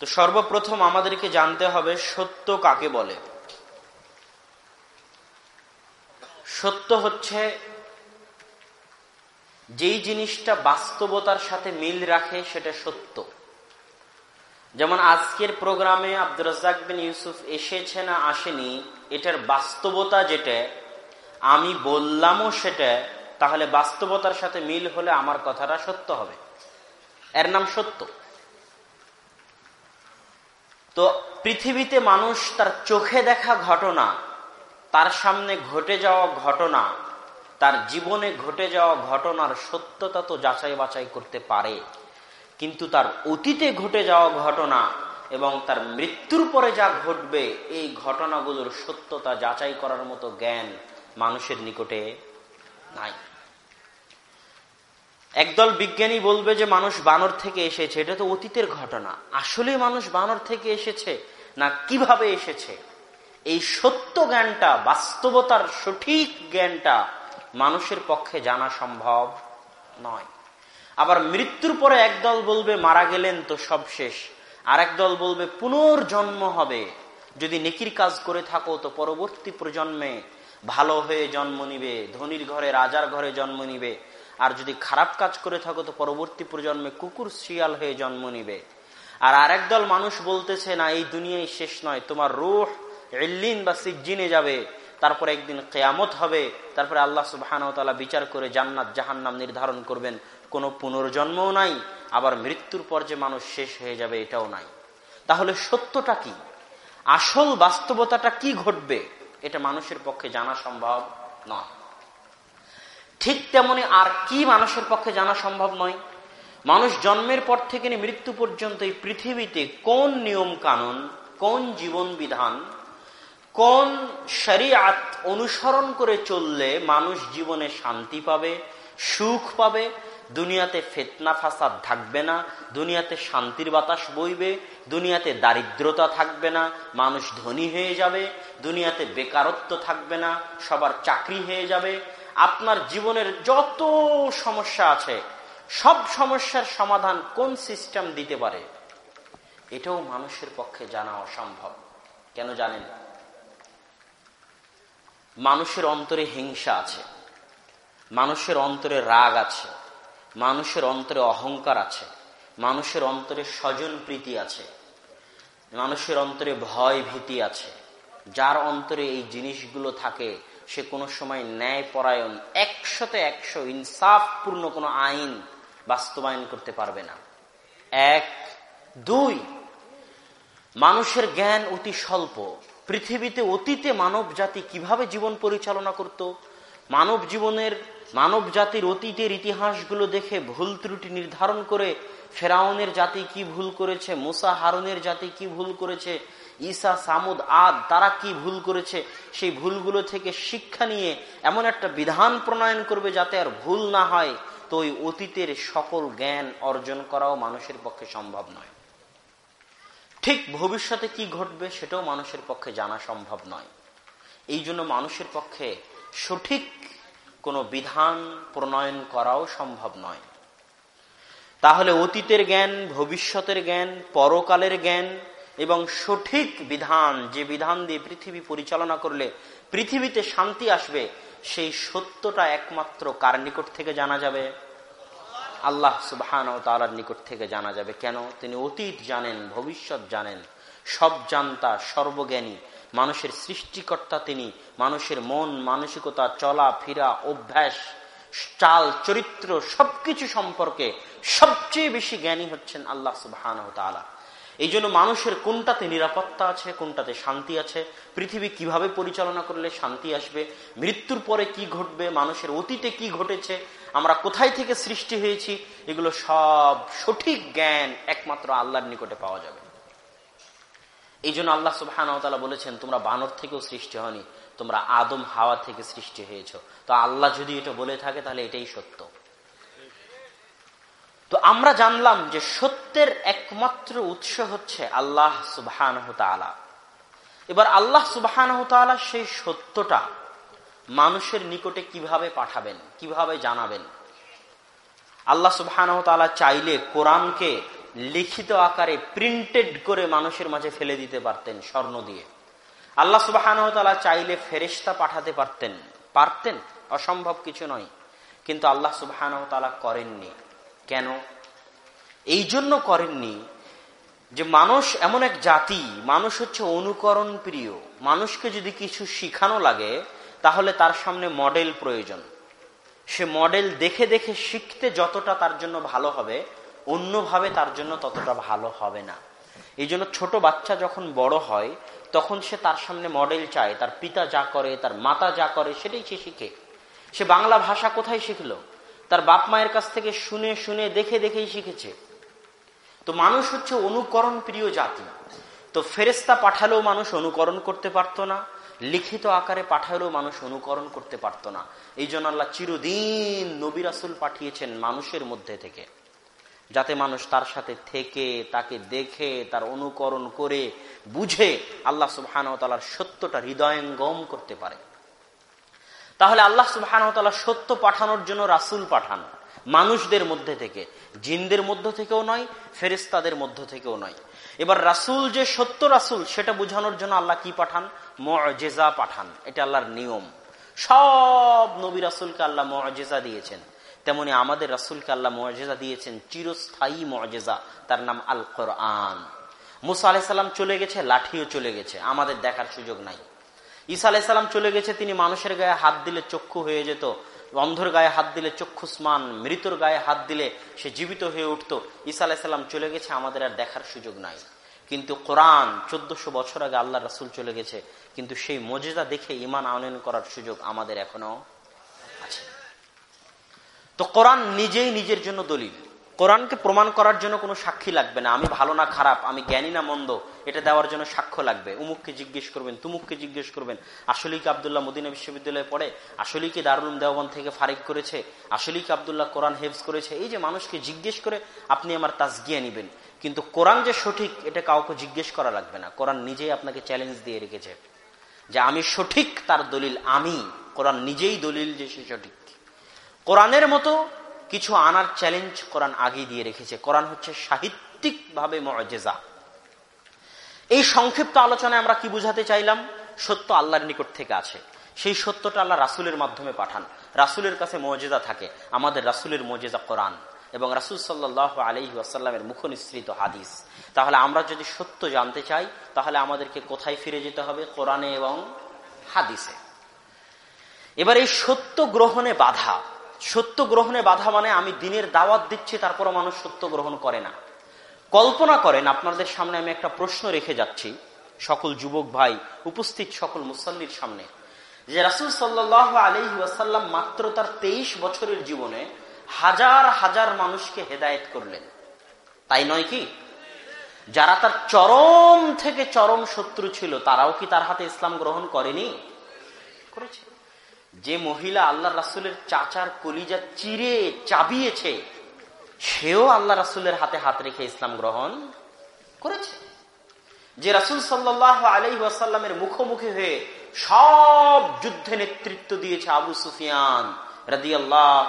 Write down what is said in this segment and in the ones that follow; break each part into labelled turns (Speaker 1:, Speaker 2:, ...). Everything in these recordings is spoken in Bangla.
Speaker 1: তো সর্বপ্রথম আমাদেরকে জানতে হবে সত্য কাকে বলে? সত্য হচ্ছে যেই জিনিসটা বাস্তবতার সাথে মিল রাখে সেটা সত্য। যেমন আজকের প্রোগ্রামে আব্দুর রাজাক বিন ইউসুফ এসেছে না আসেনি, এটার বাস্তবতা যেটা, আমি বললামও সেটা, তাহলে বাস্তবতার সাথে মিল হলে আমার কথাটা সত্য হবে। এর নাম সত্য। তো পৃথিবীতে মানুষ তার চোখে দেখা ঘটনা, তার সামনে ঘটে যাওয়া ঘটনা, তার জীবনে ঘটে যাওয়া ঘটনার সত্যতা তো যাচাই বাছাই করতে পারে। কিন্তু তার অতীতে ঘটে যাওয়া ঘটনা এবং তার মৃত্যুর পরে যা ঘটবে, এই ঘটনাগুলোর সত্যতা যাচাই করার মতো জ্ঞান মানুষের নিকটে নাই। একদল বিজ্ঞানী বলবে যে মানুষ বানর থেকে এসেছে, এটা তো অতীতের ঘটনা। আসলে মানুষ বানর থেকে এসেছে না কীভাবে এসেছে? এই সত্য জ্ঞানটা, বাস্তবতার সঠিক জ্ঞানটা মানুষের পক্ষে জানা সম্ভব নয়। আবার মৃত্যুর পরে একদল বলবে, মারা গেলেন তো সব শেষ। আর একদল বলবে, পুনর্জন্ম হবে। যদি নেকির কাজ করে থাকো তো পরবর্তী প্রজন্মে ভালো হয়ে জন্ম নিবে, ধনির ঘরে, রাজার ঘরে জন্ম নিবে। আর যদি খারাপ কাজ করে থাকো, তো পরবর্তী প্রজন্মে কুকুর শিয়াল হয়ে জন্ম নিবে। আর আরেক দল মানুষ বলতেছে, না, এই দুনিয়ায় শেষ নয়, তোমার রুহ এল্লিন বা সিজ্জিনে যাবে। তারপরে একদিন কেয়ামত হবে। তারপরে আল্লাহ সুবাহান বিচার করে জান্নাত, জাহান্নাম নির্ধারণ করবেন। কোনো পুনর্জন্মও নাই, আবার মৃত্যুর পর যে মানুষ শেষ হয়ে যাবে, এটাও নাই। তাহলে সত্যটা কি? আসল বাস্তবতাটা কি ঘটবে? এটা মানুষের পক্ষে জানা সম্ভব নয়। ঠিক তেমনি আর কি মানুষের পক্ষে জানা সম্ভব নয়। মানুষ জন্মের পর থেকে মৃত্যু পর্যন্ত এই পৃথিবীতে কোন নিয়ম কানুন, কোন জীবন বিধান, কোন শরিয়াত অনুসরণ করে চললে মানুষ জীবনে শান্তি পাবে, সুখ পাবে, দুনিয়াতে ফেতনা ফাসাদ থাকবে না, দুনিয়াতে শান্তির বাতাস বইবে, দুনিয়াতে দারিদ্রতা থাকবে না, মানুষ ধনী হয়ে যাবে, দুনিয়াতে বেকারত্ব থাকবে না, সবার চাকরি হয়ে যাবে আপনার জীবনের যত সমস্যা আছে, সব সমস্যার সমাধান কোন সিস্টেম দিতে পারে, এটাও মানুষের পক্ষে জানা অসম্ভব। কেন জানেন? মানুষের অন্তরে হিংসা আছে, মানুষের অন্তরে রাগ আছে, মানুষের অন্তরে অহংকার আছে, মানুষের অন্তরে স্বজন প্রীতি আছে, মানুষের অন্তরে ভয় ভীতি আছে। যার অন্তরে এই জিনিসগুলো থাকে সে কোনো সময় ন্যায় পরায়ণ একশোতে একশো ইনসাফপূর্ণ কোনো আইন বাস্তবায়ন করতে পারবে না। এক, দুই, মানুষের জ্ঞান অতি স্বল্প। পৃথিবীতে অতীতে মানব জাতি কীভাবে জীবন পরিচালনা করত? মানব জীবনের মানব জাতির অতীতের ইতিহাসগুলো দেখে ভুল ত্রুটি নির্ধারণ করে ফেরাউনের জাতি কি ভুল করেছে, মুসা, হারুনের জাতি কি ভুল করেছে ঈসা, সামুদ, আদ তারা কি ভুল করেছে? সেই ভুলগুলো থেকে শিক্ষা নিয়ে এমন একটা বিধান প্রণয়ন করবে যাতে আর ভুল না হয়। তো ওই অতীতের সকল জ্ঞান অর্জন করাও মানুষের পক্ষে সম্ভব নয়। ঠিক ভবিষ্যতে কি ঘটবে সেটাও মানুষের পক্ষে জানা সম্ভব নয়। এই জন্য মানুষের পক্ষে সঠিক কোনো বিধান প্রণয়ন করাও সম্ভব নয়। তাহলে অতীতের জ্ঞান, ভবিষ্যতের জ্ঞান, পরকালের জ্ঞান এবং সঠিক বিধান, যে বিধান দিয়ে পৃথিবী পরিচালনা করলে পৃথিবীতে শান্তি আসবে, সেই সত্যটা একমাত্র কার নিকট থেকে জানা যাবে? আল্লাহ সুবাহান ও তালার নিকট থেকে জানা যাবে। কেন? তিনি অতীত জানেন, ভবিষ্যৎ জানেন। সব জানতা, সর্বজ্ঞানী, মানুষের সৃষ্টিকর্তা তিনি। মানুষের মন, মানসিকতা, চলা, ফিরা, অভ্যাস, চাল, চরিত্র, সবকিছু সম্পর্কে সবচেয়ে বেশি জ্ঞানী হচ্ছেন আল্লাহ সুবাহান এই জন্য মানুষের কোনটাতে নিরাপত্তা আছে, কোনটাতে শান্তি আছে, পৃথিবী কীভাবে পরিচালনা করলে শান্তি আসবে, মৃত্যুর পরে কি ঘটবে, মানুষের অতীতে কি ঘটেছে, আমরা কোথায় থেকে সৃষ্টি হয়েছি, এগুলো সব সঠিক জ্ঞান একমাত্র আল্লাহর নিকটে পাওয়া যাবে। এই জন্য আল্লাহ সুবাহান বলেছেন, তোমরা বানর থেকেও সৃষ্টি হয়নি, তোমরা আদম, হাওয়া থেকে সৃষ্টি হয়েছ। তো আল্লাহ যদি এটা বলে থাকে, তাহলে এটাই সত্য। তো আমরা জানলাম যে সত্যের একমাত্র উৎস হচ্ছে আল্লাহ সুবাহান এবার আল্লাহ সুবাহান সেই সত্যটা মানুষের নিকটে কীভাবে পাঠাবেন, কীভাবে জানাবেন? আল্লাহ সুবাহান চাইলে কোরআনকে লিখিত আকারে প্রিন্টেড করে মানুষের মাঝে ফেলে দিতে পারতেন স্বর্ণ দিয়ে। আল্লাহ সুবাহ চাইলে ফেরিস্তা পাঠাতে পারতেন। পারতেন? অসম্ভব কিছু নয়। কিন্তু আল্লাহ সুবাহ করেননি। কেন? এই জন্য করেননি যে মানুষ এমন এক জাতি, মানুষ হচ্ছে অনুকরণ প্রিয়। মানুষকে যদি কিছু শিখানো লাগে, তাহলে তার সামনে মডেল প্রয়োজন। সে মডেল দেখে দেখে শিখতে যতটা তার জন্য ভালো হবে, অন্যভাবে তার জন্য ততটা ভালো হবে না। এই জন্য ছোট বাচ্চা যখন বড় হয়, তখন সে তার সামনে মডেল চায়। তার পিতা যা করে, তার মাতা যা করে, সেটাই সে শিখে। সে বাংলা ভাষা কোথায় শিখলো? তার বাপ মায়ের কাছ থেকে শুনে শুনে, দেখে, দেখেই শিখেছে। তো মানুষ হচ্ছে অনুকরণ প্রিয় জাতি। তো ফেরেস্তা পাঠালেও মানুষ অনুকরণ করতে পারতো না, লিখিত আকারে পাঠালেও মানুষ অনুকরণ করতে পারতো না। এই জন্য আল্লাহ চিরদিন নবিরাসুল পাঠিয়েছেন মানুষের মধ্যে থেকে, যাতে মানুষ তার সাথে থেকে, তাকে দেখে, তার অনুকরণ করে, বুঝে আল্লাহ সুবাহান সত্যটা হৃদয়ঙ্গম করতে পারে। তাহলে আল্লাহ সুবাহান সত্য পাঠানোর জন্য রাসুল পাঠান। মানুষদের মধ্যে থেকে, জিনদের মধ্য থেকেও নয় ফেরিস্তাদের মধ্য থেকেও নয়। এবার রাসুল যে সত্য রাসুল, সেটা বোঝানোর জন্য আল্লাহ কি পাঠান? মজেজা পাঠান। এটা আল্লাহর নিয়ম। সব নবী রাসুলকে আল্লাহ মজেজা দিয়েছেন। তেমনি আমাদের রাসুলকে আল্লাহ মজেজা দিয়েছেন চিরস্থায়ী মজেজা। তার নাম আল কোরআন মুসা আলাইসাল্লাম চলে গেছে, লাঠিও চলে গেছে। আমাদের দেখার সুযোগ নাই। ঈসা আলাইসাল্লাম চলে গেছে, তিনি মানুষের গায়ে হাত দিলে চক্ষু হয়ে যেত, অন্ধর গায়ে হাত দিলে চক্ষুস্মান মৃতর গায়ে হাত দিলে সে জীবিত হয়ে উঠত। ঈসা আলাইসাল্লাম চলে গেছে, আমাদের আর দেখার সুযোগ নাই। কিন্তু কোরআন চোদ্দশো বছর আগে আল্লাহ রাসুল চলে গেছে, কিন্তু সেই মজেদা দেখে ইমান আনয়ন করার সুযোগ আমাদের এখনও আছে। তো কোরআন নিজেই নিজের জন্য দলিল। কোরআনকে প্রমাণ করার জন্য কোনো সাক্ষী লাগবে না। আমি ভালো না খারাপ, আমি জ্ঞানী না মন্দ, এটা দেওয়ার জন্য সাক্ষ্য লাগবে। উমুককে জিজ্ঞেস করবেন, তুমুককে জিজ্ঞেস করবেন, আসলেই কি আবদুল্লাহ মদিনা বিশ্ববিদ্যালয়ে পড়ে? আসলেই কি দারুল দেওয়ান থেকে ফারিক করেছে? আসলেই কি আবদুল্লাহ কোরআন হেফজ করেছে? এই যে মানুষকে জিজ্ঞেস করে আপনি আমার তাজগিয়া নিবেন। কিন্তু কোরআন যে সঠিক, এটা কাউকে জিজ্ঞেস করা লাগবে না। কোরআন নিজেই আপনাকে চ্যালেঞ্জ দিয়ে রেখেছে যে আমি সঠিক তার দলিল, আমি। কোরআন নিজেই দলিল যে সে সঠিক। কোরআনের মতো কিছু আনার চ্যালেঞ্জ কোরআন আগে দিয়ে রেখেছে। কোরআন হচ্ছে সাহিত্যিক ভাবে মজেজা এই সংক্ষিপ্ত আলোচনায় আমরা কি বুঝাতে চাইলাম? সত্য আল্লাহর নিকট থেকে আছে। সেই সত্যটা আল্লাহ রাসুলের মাধ্যমে পাঠান। রাসুলের কাছে মজেজা থাকে। আমাদের রাসুলের মজেজা কোরআন। এবং রাসুল সাল্লাহ আলহি আসাল্লামের মুখ নিঃসৃত হাদিস। তাহলে আমরা যদি সত্য জানতে চাই, তাহলে আমাদেরকে কোথায় ফিরে যেতে হবে? কোরআনে এবং হাদিসে। এবার এই সত্য গ্রহণে বাধা। সত্য গ্রহণে বাধা মানে আমি দিনের দাওয়াত দিচ্ছি তারপর মানুষ সত্য গ্রহণ করে না। কল্পনা করেন, আপনাদের সামনে আমি একটা প্রশ্ন রেখে যাচ্ছি, সকল যুবক ভাই, উপস্থিত সকল মুসল্লির সামনে। যে রাসুল সাল্লাহ আলহি ওয়াসাল্লাম মাত্র তার তেইশ বছরের জীবনে হাজার হাজার মানুষকে হেদায়েত করলেন। তাই নয় কি? যারা তার চরম থেকে চরম শত্রু ছিল, তারাও কি তার হাতে ইসলাম গ্রহণ করেনি? করেছে। যে মহিলা আল্লাহ রাসুলের চাচার কলিজা চিরে চাবিয়েছে, সেও আল্লাহ রাসুলের হাতে হাত রেখে ইসলাম গ্রহণ করেছে। যে রাসুল সাল্লাহ আলাই ওয়াসাল্লামের মুখোমুখি হয়ে সব যুদ্ধে নেতৃত্ব দিয়েছে আবু সুফিয়ান রাদি আল্লাহ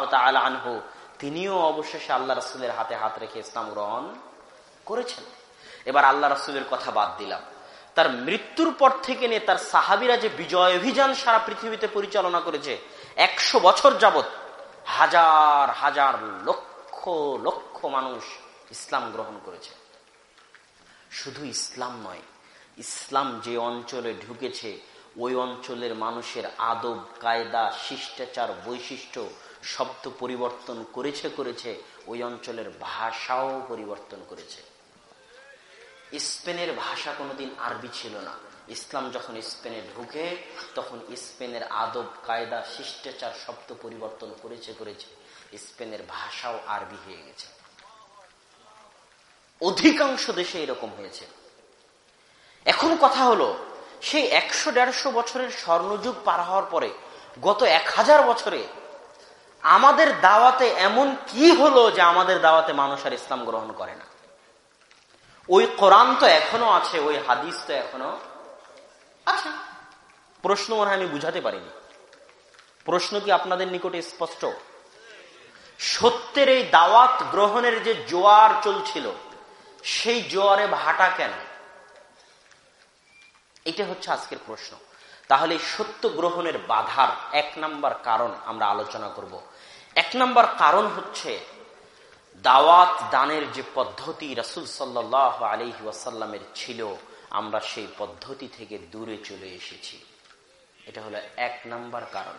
Speaker 1: আনহু, তিনিও অবশেষে আল্লাহ রাসুলের হাতে হাত রেখে ইসলাম গ্রহণ করেছেন। এবার আল্লাহ রাসুলের কথা বাদ দিলাম। তার মৃত্যুর পর থেকে নিয়ে তার সাহাবিরা যে বিজয় অভিযান সারা পৃথিবীতে পরিচালনা করেছে, একশো বছর যাবত হাজার হাজার লক্ষ লক্ষ মানুষ ইসলাম গ্রহণ করেছে। শুধু ইসলাম নয়, ইসলাম যে অঞ্চলে ঢুকেছে, ওই অঞ্চলের মানুষের আদব, কায়দা, শিষ্টাচার, বৈশিষ্ট্য শব্দ পরিবর্তন করেছে করেছে, ওই অঞ্চলের ভাষাও পরিবর্তন করেছে। স্পেনের ভাষা কোনোদিন আরবি ছিল না। ইসলাম যখন স্পেনে ঢুকে, তখন স্পেনের আদব, কায়দা, শিষ্টাচার শব্দ পরিবর্তন করেছে করেছে। স্পেনের ভাষাও আরবি হয়ে গেছে। অধিকাংশ দেশে এরকম হয়েছে। এখন কথা হলো, সেই একশো দেড়শো বছরের স্বর্ণযুগ পার হওয়ার পরে, গত এক হাজার বছরে আমাদের দাওয়াতে এমন কি হলো যে আমাদের দাওয়াতে মানুষ আর ইসলাম গ্রহণ করে না? ওই কোরআন তো এখনও আছে, ওই হাদিস তো এখনও আছে। প্রশ্ন মনে আমি বুঝাতে পারিনি। প্রশ্ন কি আপনাদের নিকটে স্পষ্ট? সত্যের এই দাওয়াত গ্রহণের যে জোয়ার চলছিল, সেই জোয়ারে ভাটা কেন? এটা হচ্ছে আজকের প্রশ্ন। তাহলে সত্য গ্রহণের বাধার এক নাম্বার কারণ আমরা আলোচনা করব। এক নাম্বার কারণ হচ্ছে দাওয়াত দানের যে পদ্ধতি রাসুল সাল্লাহ আলহি ওয়াসাল্লামের ছিল, আমরা সেই পদ্ধতি থেকে দূরে চলে এসেছি। এটা হলো এক নাম্বার কারণ।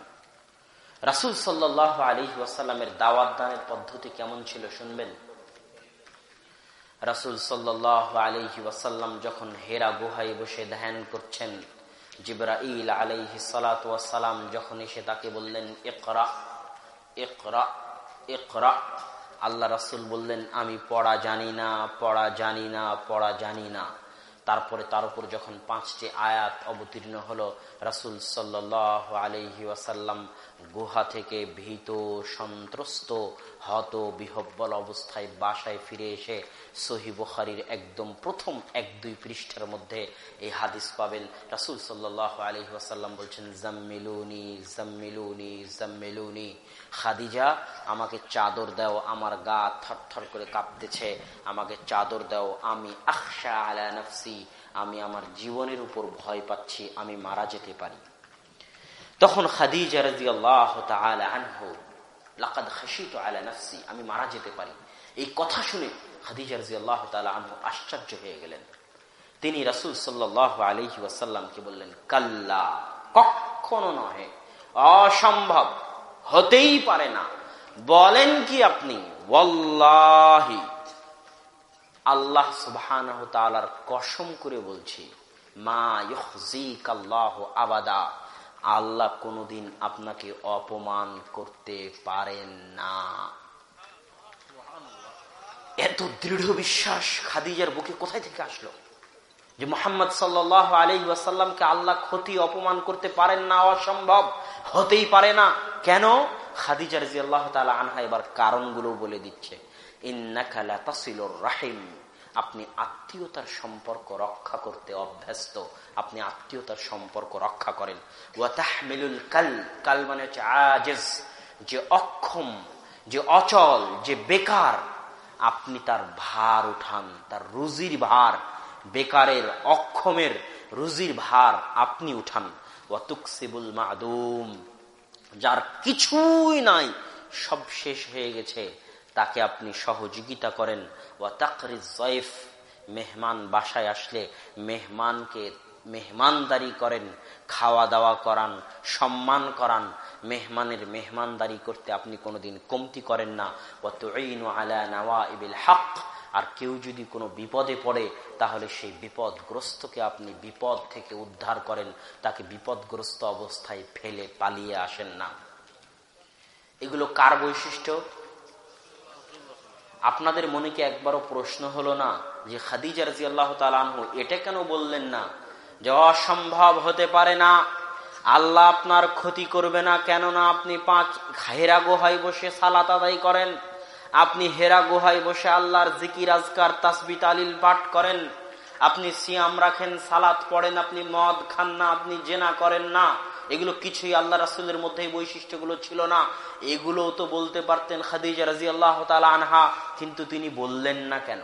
Speaker 1: রাসুল সাল্লাহ আলহি ওয়াসাল্লামের দাওয়াত দানের পদ্ধতি কেমন ছিল শুনবেন? রাসুল সাল্লাহ আলহি ওয়াসাল্লাম যখন হেরা গুহায় বসে ধ্যান করছেন, জিবরাইল আলাইহি সালাম যখন এসে তাকে বললেন একরা একরা একরা আল্লাহ রাসুল বললেন আমি পড়া জানি না পড়া জানি না পড়া জানি না। তারপরে তার উপর যখন পাঁচটি আয়াত অবতীর্ণ হলো, রাসুল সাল্লাহ আলহি ওয়াসাল্লাম গুহা থেকে ভীত, সন্ত্রস্ত, হত, বিহব্বল অবস্থায় বাসায় ফিরে এসে সহি বুখারির একদম প্রথম এক দুই পৃষ্ঠার মধ্যে এই হাদিস পাবেন। রাসুল সাল্লাহ আলহি ওয়াসাল্লাম বলছেন, জাম্মিলুনি জাম্মিলুনি জাম্মিলুনি, খাদিজা, আমাকে চাদর দাও, আমার গা থর করে কাঁপতেছে, আমাকে চাদর দাও, আমি আখশা আলা নফসি আমি আমার জীবনের উপর ভয় পাচ্ছি, আমি মারা যেতে পারি। তখন খাদিজা রাজি আল্লাহ আনহু, লাকাদ খাসিত আলা নফসি, আমি মারা যেতে পারি। এই কথা শুনে খাদিজা রাজি আল্লাহ আনহু আশ্চর্য হয়ে গেলেন। তিনি রাসুল সাল্লাহ আলহি ওয়াসাল্লামকে বললেন, কাল্লা, কখনো নহে, অসম্ভব, হতেই পারে না। বলেন কি আপনি? ওয়াল্লাহি আল্লাহ সুবহান কসম করে বলছি, মা আল্লাহ আবাদা, আল্লাহ কোনদিন আপনাকে অপমান করতে পারেন না। এত দৃঢ় বিশ্বাস খাদিজার বুকে কোথায় থেকে আসলো? যে মোহাম্মদ সাল্লাহ আলী ওয়াসাল্লামকে আল্লাহ ক্ষতি, অপমান করতে পারেন না, অসম্ভব, হতেই পারে না। কেন? খাদিজা রাজি আল্লাহ তালা আনহা এবার কারণগুলো বলে দিচ্ছে। রাহিম। আপনি আত্মীয়তার সম্পর্ক রক্ষা করতে অভ্যস্ত। আপনি আত্মীয়তার সম্পর্ক রক্ষা করেন। কাল কাল মানে হচ্ছে আজেজ, যে অক্ষম, যে অচল, যে বেকার। আপনি তার ভার উঠান, তার রুজির ভার, বেকারের অক্ষমের রুজির ভার আপনি উঠান। ওয়াতুকসিবুল মাদুম, যার কিছুই নাই, সব শেষ হয়ে গেছে। তাকে আপনি সহযোগিতা করেন। ওয়া তাকরিজ মেহমান বাসায় আসলে মেহমানকে মেহমানদারি করেন খাওয়া দাওয়া করান, সম্মান করান। মেহমানের মেহমানদারি করতে আপনি কোনোদিন কমতি করেন না। অত আলা নওয়া ইবিল হক, আর কেউ যদি কোনো বিপদে পড়ে, তাহলে সেই বিপদগ্রস্তকে আপনি বিপদ থেকে উদ্ধার করেন। তাকে বিপদগ্রস্ত অবস্থায় ফেলে পালিয়ে আসেন না। এগুলো কার বৈশিষ্ট্য? আপনাদের মনে কি একবারও প্রশ্ন হলো না যে খাদিজা রাজি আল্লাহ তালু এটা কেন বললেন না? যে অসম্ভব হতে পারে না। আল্লাহ আপনার ক্ষতি করবে না কেননা আপনি পাঁচ হেরা গোহায় বসে সালাত আদায় করেন। আপনি হেরা গুহায় বসে আল্লাহর জিকির, আজকার তাসবিত আলিল পাঠ করেন। আপনি সিয়াম রাখেন, সালাত পড়েন, আপনি মদ খান না, আপনি জেনা করেন না। এগুলো কিছুই আল্লাহ রাসুলের মধ্যে বৈশিষ্ট্যগুলো ছিল না। এগুলো তো বলতে পারতেন খাদিজা রাজি আল্লাহ আনহা, কিন্তু তিনি বললেন না কেন?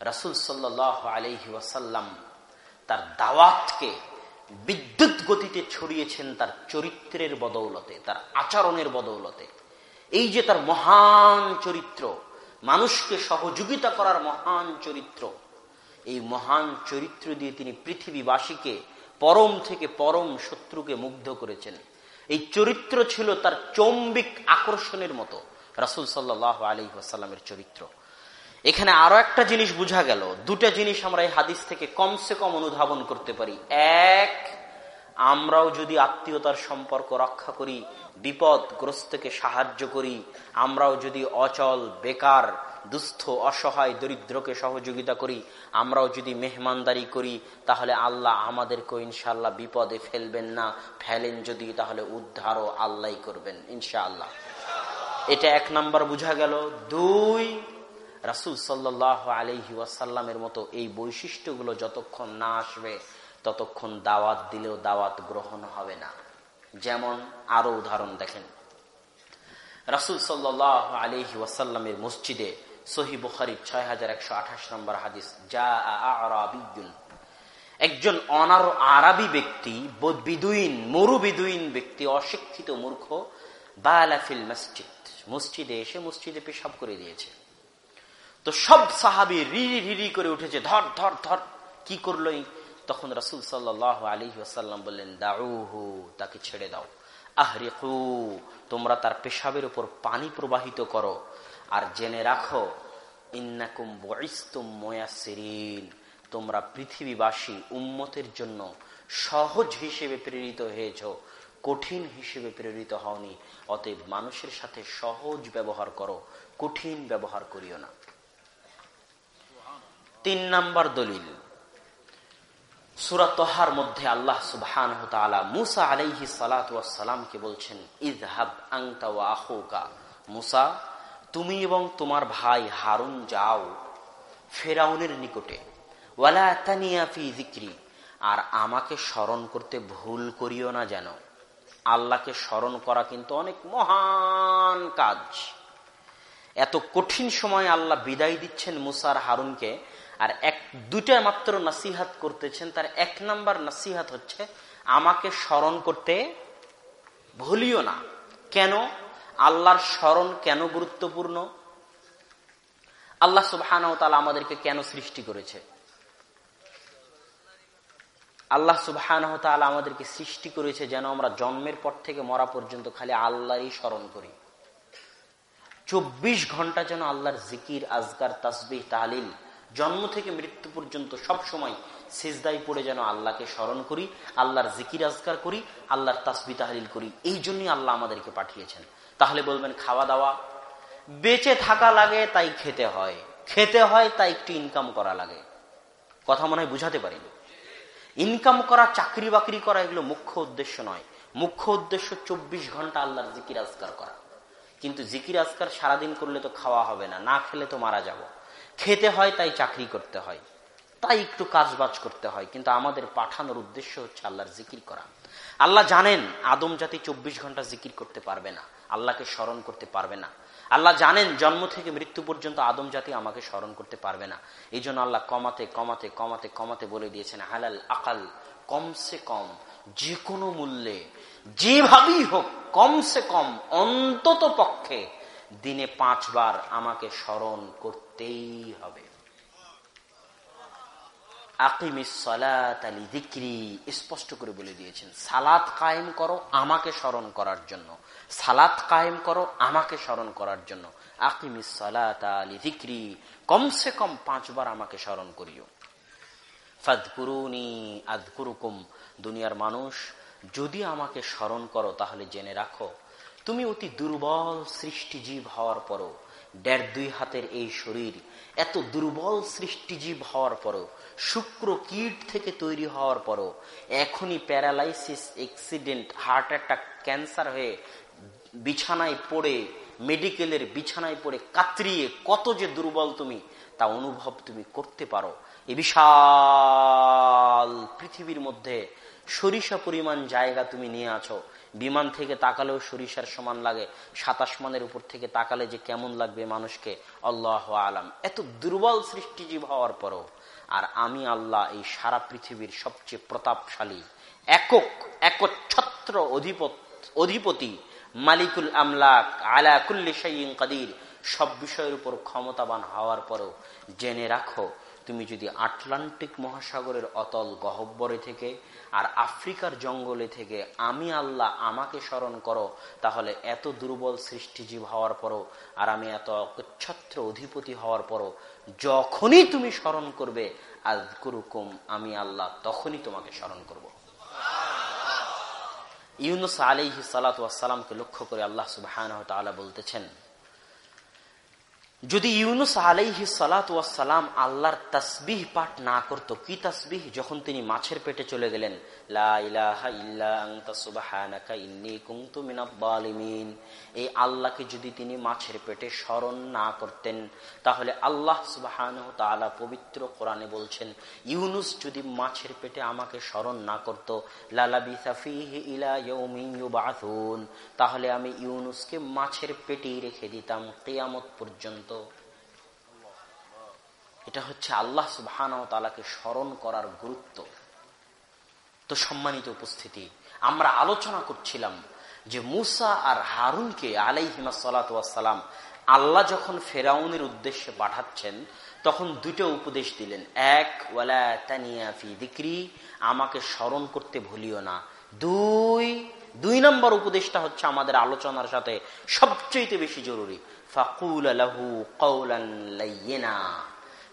Speaker 1: রাসুল সাল্লাহ আলহি ওয়াসাল্লাম তার দাওয়াতকে বিদ্যুৎ গতিতে ছড়িয়েছেন তার চরিত্রের বদৌলতে, তার আচরণের বদৌলতে। এই যে তার মহান চরিত্র, মানুষকে সহযোগিতা করার মহান চরিত্র, এই মহান চরিত্র দিয়ে তিনি পৃথিবীবাসীকে পরম থেকে পরম শত্রুকে মুগ্ধ করেছেন। এই চরিত্র ছিল তার চৌম্বিক আকর্ষণের মতো, রাসুল সাল্লাহ আলী আসাল্লামের চরিত্র। এখানে আরও একটা জিনিস বোঝা গেল, দুটা জিনিস আমরা এই হাদিস থেকে কমসে কম অনুধাবন করতে পারি। এক, আমরাও যদি আত্মীয়তার সম্পর্ক রক্ষা করি, বিপদগ্রস্তকে সাহায্য করি, আমরাও যদি অচল, বেকার দুস্থ, অসহায়, দরিদ্রকে সহযোগিতা করি, আমরাও যদি মেহমানদারি করি, তাহলে আল্লাহ আমাদেরকে ইনশাল্লাহ বিপদে ফেলবেন না। ফেলেন যদি, তাহলে উদ্ধারও আল্লাহ করবেন, ইনশাআল্লাহ। এটা এক নাম্বার বুঝা গেল। দুই, রাসুল সাল্লাহ আলহি ওয়াসাল্লামের মতো এই বৈশিষ্ট্যগুলো যতক্ষণ না আসবে, ততক্ষণ দাওয়াত দিলেও দাওয়াত গ্রহণ হবে না। যেমন আরও উদাহরণ দেখেন। রাসুল সাল্লাহ আলহি ওয়াসাল্লামের মসজিদে সহি বুখারি ছয় হাজার একশো আঠাশ নম্বর হাদিস যা আরাবিউন একজন অনার আরবি ব্যক্তি বিদুইন মরু বিদুইন ব্যক্তি, অশিক্ষিত মূর্খ বালাফিল মসজিদ, মসজিদে এসে মসজিদে পেশাব করে দিয়েছে। তো সব সাহাবি রিরি রিরি করে উঠেছে, ধর ধর ধর কি করল তখন রাসুল সাল্লাহ আলী আসাল্লাম বললেন, দাউহু, তাকে ছেড়ে দাও। আহরিকু, তোমরা তার পেশাবের উপর পানি প্রবাহিত করো। আর জেনে রাখো, ইন্নাকুম তোমরা পৃথিবীবাসী উম্মতের জন্য সহজ হিসেবে প্রেরিত হয়েছ, কঠিন হিসেবে প্রেরিত হওনি। অতএব মানুষের সাথে সহজ ব্যবহার করো, কঠিন ব্যবহার করিও না। তিন নাম্বার দলিল সুরাতহার মধ্যে আল্লাহ সুবহান মুসা আলাইহি সালাতামকে বলছেন ইদহাব আংতা মুসা তুমি এবং তোমার ভাই হারুন যাও ফেরাউনের নিকটে। ওয়ালা জিক্রি আর আমাকে স্মরণ করতে ভুল করিও না যেন। আল্লাহকে স্মরণ করা কিন্তু অনেক মহান কাজ। এত কঠিন সময় আল্লাহ বিদায় দিচ্ছেন মুসার হারুনকে, আর এক দুটা মাত্র নাসিহাত করতেছেন, তার এক নাম্বার নাসিহাত হচ্ছে, আমাকে স্মরণ করতে ভুলিও না। কেন? আল্লাহর স্মরণ কেন গুরুত্বপূর্ণ? আল্লাহ সুবাহ আমাদেরকে কেন সৃষ্টি করেছে? আল্লাহ সুবাহ আমাদেরকে সৃষ্টি করেছে যেন আমরা জন্মের পর থেকে মরা পর্যন্ত খালি আল্লাহরই স্মরণ করি। চব্বিশ ঘণ্টা যেন আল্লাহর জিকির আজগার তাসবিহ, তাহলিল, জন্ম থেকে মৃত্যু পর্যন্ত সব সময় সেজদাই পড়ে যেন আল্লাহকে স্মরণ করি, আল্লাহর জিকির আজগার করি, আল্লাহর তাসবি তাহলিল করি, এই জন্যই আল্লাহ আমাদেরকে পাঠিয়েছেন। তাহলে বলবেন খাওয়া দাওয়া। বেঁচে থাকা লাগে, তাই খেতে হয়। খেতে হয়, তাই একটু ইনকাম করা লাগে। কথা মনে হয় বুঝাতে পারিনি। ইনকাম করা, চাকরি বাকরি করা, এগুলো মুখ্য উদ্দেশ্য নয়। মুখ্য উদ্দেশ্য চব্বিশ ঘণ্টা আল্লাহর জিকির আজকার করা। কিন্তু জিকির আজকার সারাদিন করলে তো খাওয়া হবে না না খেলে তো মারা যাব। খেতে হয়, তাই চাকরি করতে হয়। তাই একটু কাজবাজ করতে হয়, কিন্তু আমাদের পাঠানোর উদ্দেশ্য হচ্ছে আল্লাহর জিকির করা। আল্লাহ জানেন আদম জাতি চব্বিশ ঘণ্টা জিকির করতে পারবে না, আল্লাহকে স্মরণ করতে পারবে না। আল্লাহ জানেন জন্ম থেকে মৃত্যু পর্যন্ত আদম জাতি আমাকে স্মরণ করতে পারবে না। এই জন্য আল্লাহ কমাতে কমাতে কমাতে কমাতে বলে দিয়েছেন, হালাল আকাল, কমসে কম যে কোনো মূল্যে, যেভাবেই হোক, কমসে কম, অন্তত পক্ষে দিনে পাঁচবার আমাকে স্মরণ করতেই হবে। স্পষ্ট করে বলে দিয়েছেন, সালাত কায়েম করো আমাকে স্মরণ করার জন্য। সালাত কায়েম করো আমাকে স্মরণ করার জন্য। আকিমিস সালাত আলী দিক্রি কমসে কম পাঁচবার আমাকে স্মরণ করিও। ফাদকুরুনি আদকুরুকুম, দুনিয়ার মানুষ, যদি আমাকে স্মরণ করো তাহলে জেনে রাখো, তুমি অতি দুর্বল সৃষ্টিজীব হওয়ার পরও, দেড় দুই হাতের এই শরীর, এত দুর্বল সৃষ্টিজীব হওয়ার পরও শুক্র কীট থেকে তৈরি হওয়ার পরও এখনই paralysis accident, heart attack, cancer হয়ে বিছানায় পড়ে, মেডিকেলের বিছানায় পড়ে কাতরিয়ে কত যে দুর্বল তুমি, তা অনুভব তুমি করতে পারো। এ বিশাল পৃথিবীর মধ্যে সরিষা পরিমাণ জায়গা তুমি নিয়ে আছো। বিমান থেকে তাকালেও সরিষার সমান লাগে, সাতাশ মানের উপর থেকে তাকালে যে কেমন লাগবে মানুষকে, আল্লাহ আলাম। এত দুর্বল সৃষ্টিজীব হওয়ার পরও আর আমি আল্লাহ এই সারা পৃথিবীর সবচেয়ে প্রতাপশালী, একক, একচ্ছত্র অধিপতি মালিকুল আমলাক আলা কাদির। সব বিষয়ের উপর ক্ষমতাবান হওয়ার পরও জেনে রাখো, তুমি যদি আটলান্টিক মহাসাগরের অতল গহব্বরে থেকে আর আফ্রিকার জঙ্গলে থেকে আমি আল্লাহ আমাকে স্মরণ করো, তাহলে এত দুর্বল সৃষ্টিজীব হওয়ার পরও আর আমি এত অকচ্ছত্র অধিপতি হওয়ার পরও যখনই তুমি স্মরণ করবে আজ কুরুকুম আমি আল্লাহ তখনই তোমাকে স্মরণ করব। ইউনুস আলিহি সালাতামকে লক্ষ্য করে আল্লাহ সুবাহ বলতেছেন, যদি ইউনুস আলাইহি সালাম আল্লাহর তসবিহ পাঠ না করত, কি তসবিহ যখন তিনি মাছের পেটে চলে গেলেন এই আল্লাহকে যদি তিনি মাছের পেটে স্মরণ না করতেন, তাহলে আল্লাহ সুবাহ পবিত্র কোরআনে বলছেন, ইউনুস যদি মাছের পেটে আমাকে স্মরণ না করত তাহলে আমি ইউনুসকে মাছের পেটেই রেখে দিতাম কেয়ামত পর্যন্ত। এটা হচ্ছে আল্লাহ সুবহান তালাকে স্মরণ করার গুরুত্ব। তো সম্মানিত উপস্থিতি। আমরা আলোচনা করছিলাম যে মুসা আর হারুনকে আলাইহিমা সালাম আল্লাহ যখন ফেরাউনের উদ্দেশ্যে পাঠাচ্ছেন, তখন দুটো উপদেশ দিলেন। এক, ওয়ালা তানিয়া ফি দিক্রি, আমাকে স্মরণ করতে ভুলিও না। দুই দুই নম্বর উপদেশটা হচ্ছে আমাদের আলোচনার সাথে সবচেয়ে বেশি জরুরি। ফাকুল আলাহু কৌলান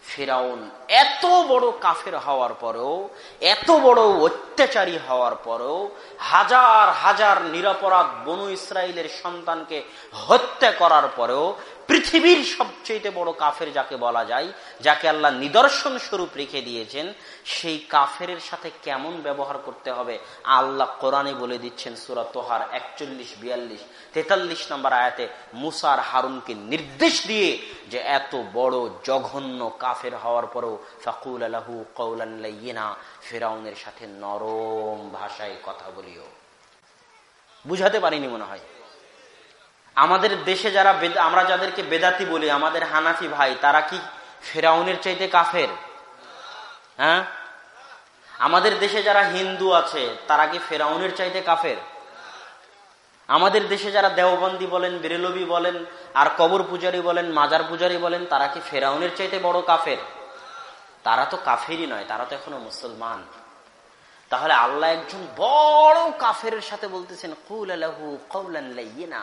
Speaker 1: ফেরাউন এত বড় কাফের হওয়ার পরেও, এত বড় অত্যাচারী হওয়ার পরেও, হাজার হাজার নিরাপরাধ বনু ইসরায়েলের সন্তানকে হত্যা করার পরেও পৃথিবীর সবচেয়ে বড় কাফের যাকে বলা যায়, যাকে আল্লাহ নিদর্শন স্বরূপ রেখে দিয়েছেন, সেই কাফের সাথে কেমন ব্যবহার করতে হবে? আল্লাহ কোরআনে বলে দিচ্ছেন সুরা তোহার একচল্লিশ, বিয়াল্লিশ, তেতাল্লিশ নম্বর আয়াতে মুসার হারুনকে নির্দেশ দিয়ে যে এত বড় জঘন্য কাফের হওয়ার পরও ফাকুল আলাহু কৌলান্লাইনা ফেরাউনের সাথে নরম ভাষায় কথা বলিও। বুঝাতে পারিনি মনে হয়। আমাদের দেশে যারা আমরা যাদেরকে বেদাতি বলি, আমাদের হানাফি ভাই, তারা কি ফেরাউনের চাইতে কাফের? হ্যাঁ? আমাদের দেশে যারা হিন্দু আছে, তারা কি ফেরাউনের চাইতে কাফের? আমাদের দেশে যারা দেওবন্দি বলেন, বেরেলবি বলেন, আর কবর পূজারী বলেন, মাজার পূজারী বলেন, তারা কি ফেরাউনের চাইতে বড় কাফের? তারা তো কাফেরই নয়, তারা তো এখনও মুসলমান। তাহলে আল্লাহ একজন বড় কাফের সাথে বলতেছেন কুল আলাহু কৌলান লাইয়িনা।